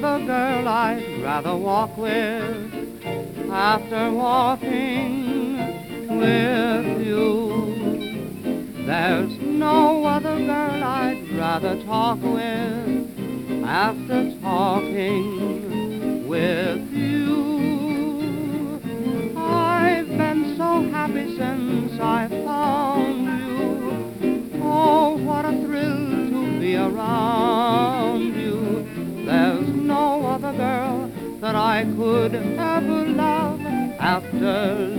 Other girl I'd rather walk with after walking with you. There's no other girl I'd rather talk with after talking with you. I've been so happy since could ever love after